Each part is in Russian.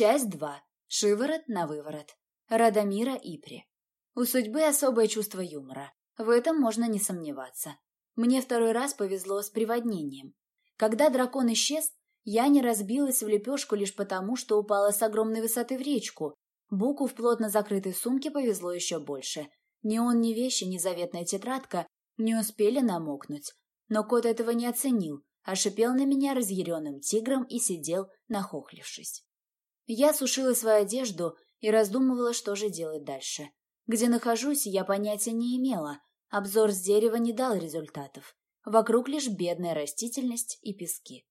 Часть 2. Шиворот на выворот. Радомира Ипри. У судьбы особое чувство юмора. В этом можно не сомневаться. Мне второй раз повезло с приводнением. Когда дракон исчез, я не разбилась в лепешку лишь потому, что упала с огромной высоты в речку. Буку в плотно закрытой сумке повезло еще больше. Ни он, ни вещи, ни заветная тетрадка не успели намокнуть. Но кот этого не оценил, а шипел на меня разъяренным тигром и сидел, нахохлившись. Я сушила свою одежду и раздумывала, что же делать дальше. Где нахожусь, я понятия не имела. Обзор с дерева не дал результатов. Вокруг лишь бедная растительность и пески.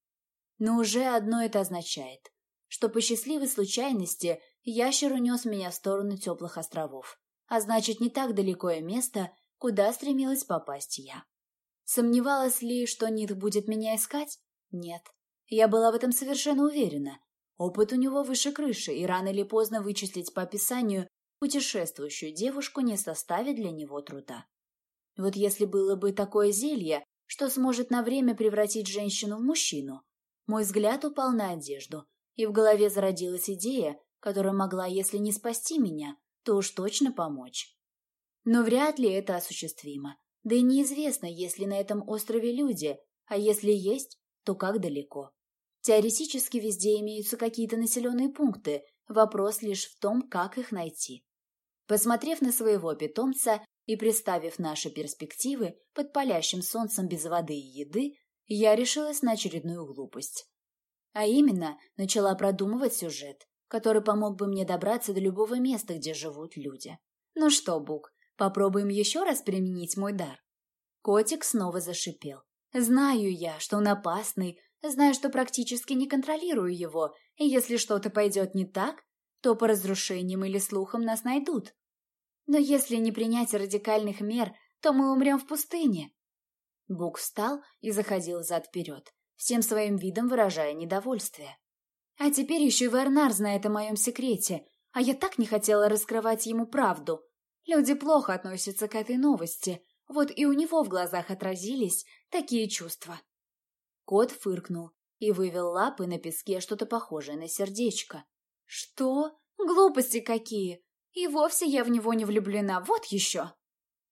Но уже одно это означает, что по счастливой случайности ящер унес меня в сторону теплых островов, а значит, не так далекое место, куда стремилась попасть я. Сомневалась ли, что Нит будет меня искать? Нет. Я была в этом совершенно уверена. Опыт у него выше крыши, и рано или поздно вычислить по описанию путешествующую девушку не составит для него труда. Вот если было бы такое зелье, что сможет на время превратить женщину в мужчину, мой взгляд упал на одежду, и в голове зародилась идея, которая могла, если не спасти меня, то уж точно помочь. Но вряд ли это осуществимо. Да и неизвестно, есть ли на этом острове люди, а если есть, то как далеко. Теоретически везде имеются какие-то населенные пункты, вопрос лишь в том, как их найти. Посмотрев на своего питомца и представив наши перспективы под палящим солнцем без воды и еды, я решилась на очередную глупость. А именно, начала продумывать сюжет, который помог бы мне добраться до любого места, где живут люди. Ну что, Бук, Попробуем еще раз применить мой дар. Котик снова зашипел. Знаю я, что он опасный, знаю, что практически не контролирую его, и если что-то пойдет не так, то по разрушениям или слухам нас найдут. Но если не принять радикальных мер, то мы умрем в пустыне. Бук встал и заходил зад-вперед, всем своим видом выражая недовольствие. А теперь еще и Варнар знает о моем секрете, а я так не хотела раскрывать ему правду. Люди плохо относятся к этой новости, вот и у него в глазах отразились такие чувства. Кот фыркнул и вывел лапы на песке что-то похожее на сердечко. «Что? Глупости какие! И вовсе я в него не влюблена, вот еще!»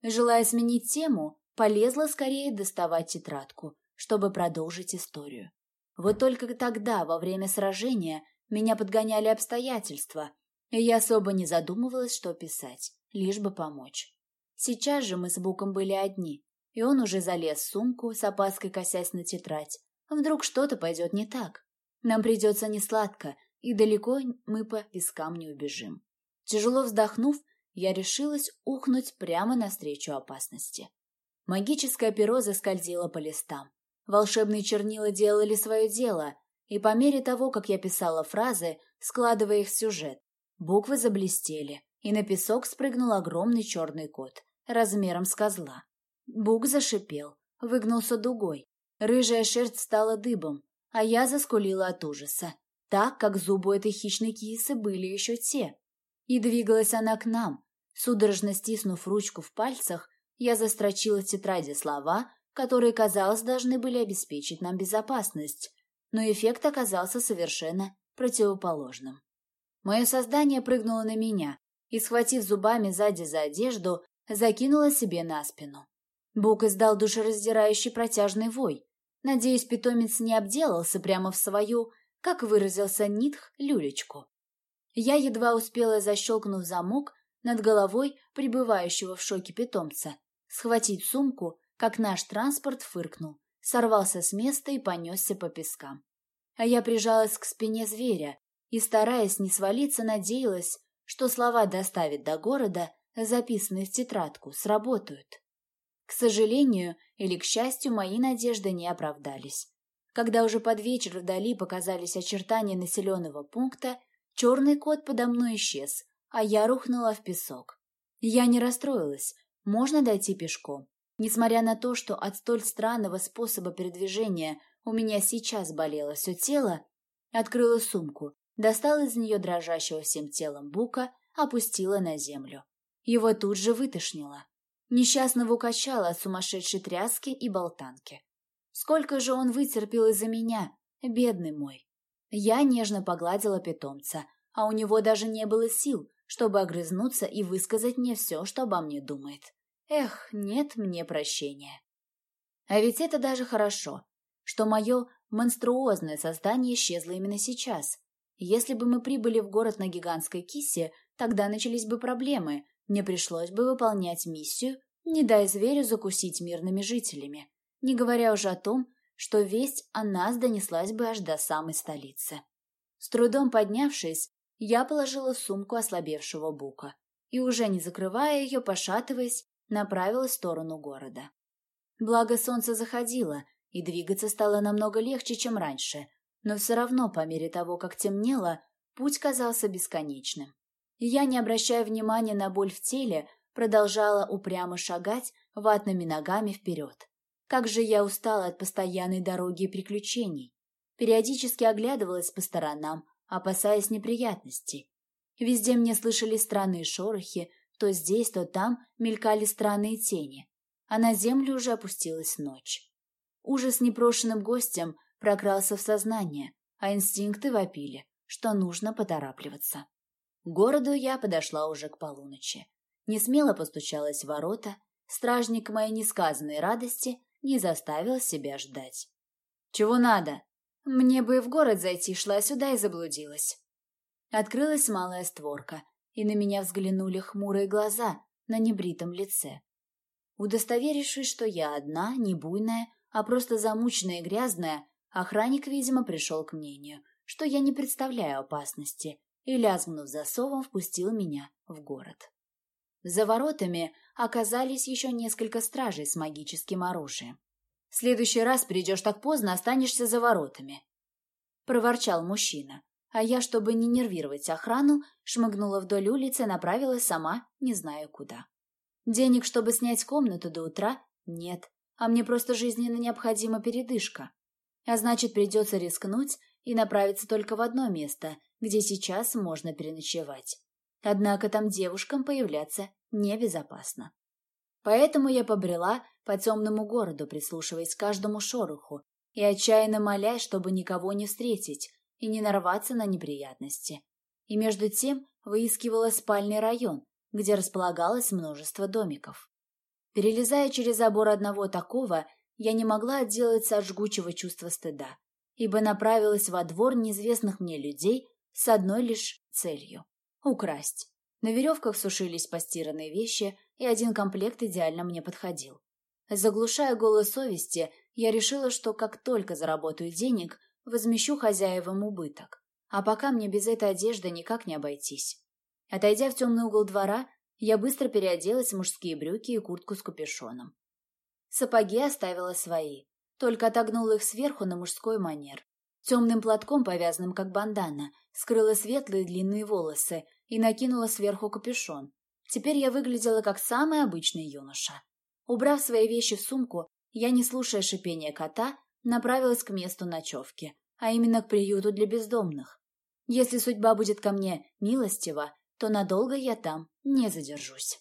Желая сменить тему, полезла скорее доставать тетрадку, чтобы продолжить историю. Вот только тогда, во время сражения, меня подгоняли обстоятельства, и я особо не задумывалась, что писать лишь бы помочь. Сейчас же мы с Буком были одни, и он уже залез в сумку, с опаской косясь на тетрадь. Вдруг что-то пойдет не так. Нам придется несладко, и далеко мы по пескам не убежим. Тяжело вздохнув, я решилась ухнуть прямо навстречу опасности. Магическое перо заскользило по листам. Волшебные чернила делали свое дело, и по мере того, как я писала фразы, складывая их в сюжет, буквы заблестели, и на песок спрыгнул огромный черный кот, размером с козла. Бук зашипел, выгнулся дугой. Рыжая шерсть стала дыбом, а я заскулила от ужаса, так как зубы этой хищной кисы были еще те. И двигалась она к нам. Судорожно стиснув ручку в пальцах, я застрочила в тетради слова, которые, казалось, должны были обеспечить нам безопасность, но эффект оказался совершенно противоположным. Мое создание прыгнуло на меня, и, схватив зубами сзади за одежду, закинула себе на спину. Бук издал душераздирающий протяжный вой. Надеюсь, питомец не обделался прямо в свою, как выразился Нитх, люлечку. Я едва успела, защелкнув замок над головой пребывающего в шоке питомца, схватить сумку, как наш транспорт фыркнул, сорвался с места и понесся по пескам. А я прижалась к спине зверя и, стараясь не свалиться, надеялась, что слова доставит до города, записанные в тетрадку, сработают. К сожалению или к счастью, мои надежды не оправдались. Когда уже под вечер вдали показались очертания населенного пункта, черный кот подо мной исчез, а я рухнула в песок. Я не расстроилась, можно дойти пешком. Несмотря на то, что от столь странного способа передвижения у меня сейчас болело все тело, открыла сумку достала из нее дрожащего всем телом бука, опустила на землю. Его тут же вытошнило. Несчастного укачало от сумасшедшей тряски и болтанки. Сколько же он вытерпел из-за меня, бедный мой. Я нежно погладила питомца, а у него даже не было сил, чтобы огрызнуться и высказать мне все, что обо мне думает. Эх, нет мне прощения. А ведь это даже хорошо, что мое монструозное создание исчезло именно сейчас. Если бы мы прибыли в город на гигантской кисе, тогда начались бы проблемы, мне пришлось бы выполнять миссию «Не дай зверю закусить мирными жителями», не говоря уже о том, что весть о нас донеслась бы аж до самой столицы. С трудом поднявшись, я положила сумку ослабевшего бука и, уже не закрывая ее, пошатываясь, направилась в сторону города. Благо солнце заходило, и двигаться стало намного легче, чем раньше, но все равно, по мере того, как темнело, путь казался бесконечным. Я, не обращая внимания на боль в теле, продолжала упрямо шагать ватными ногами вперед. Как же я устала от постоянной дороги и приключений. Периодически оглядывалась по сторонам, опасаясь неприятностей. Везде мне слышали странные шорохи, то здесь, то там мелькали странные тени, а на землю уже опустилась ночь. Ужас непрошенным гостем прокрался в сознание, а инстинкты вопили, что нужно поторапливаться. Городу я подошла уже к полуночи. Не смело постучалась в ворота, стражник моей несказанной радости не заставил себя ждать. «Чего надо?» «Мне бы в город зайти, шла сюда и заблудилась». Открылась малая створка, и на меня взглянули хмурые глаза на небритом лице. Удостоверившись, что я одна, не буйная, а просто замученная и грязная, охранник, видимо, пришел к мнению, что я не представляю опасности, и, лязгнув засовом, впустил меня в город. За воротами оказались еще несколько стражей с магическим оружием. «В следующий раз придешь так поздно, останешься за воротами», — проворчал мужчина, а я, чтобы не нервировать охрану, шмыгнула вдоль улицы и направилась сама, не знаю куда. Денег, чтобы снять комнату до утра, нет, а мне просто жизненно необходима передышка. А значит, придется рискнуть и направиться только в одно место, где сейчас можно переночевать. Однако там девушкам появляться небезопасно. Поэтому я побрела по темному городу, прислушиваясь к каждому шороху и отчаянно молясь, чтобы никого не встретить, и не нарваться на неприятности. И между тем выискивала спальный район, где располагалось множество домиков. Перелезая через забор одного такого, я не могла отделаться от жгучего чувства стыда, ибо направилась во двор неизвестных мне людей с одной лишь целью — украсть. На веревках сушились постиранные вещи, и один комплект идеально мне подходил. Заглушая голос совести, я решила, что как только заработаю денег, возмещу хозяевам убыток. А пока мне без этой одежды никак не обойтись. Отойдя в темный угол двора, я быстро переоделась в мужские брюки и куртку с капюшоном. Сапоги оставила свои, только отогнула их сверху на мужской манер. Темным платком, повязанным как бандана, скрыла светлые длинные волосы и накинула сверху капюшон. Теперь я выглядела как самый обычный юноша. Убрав свои вещи в сумку, я, не слушая шипения кота, направилась к месту ночевки, а именно к приюту для бездомных. Если судьба будет ко мне милостива, то надолго я там не задержусь.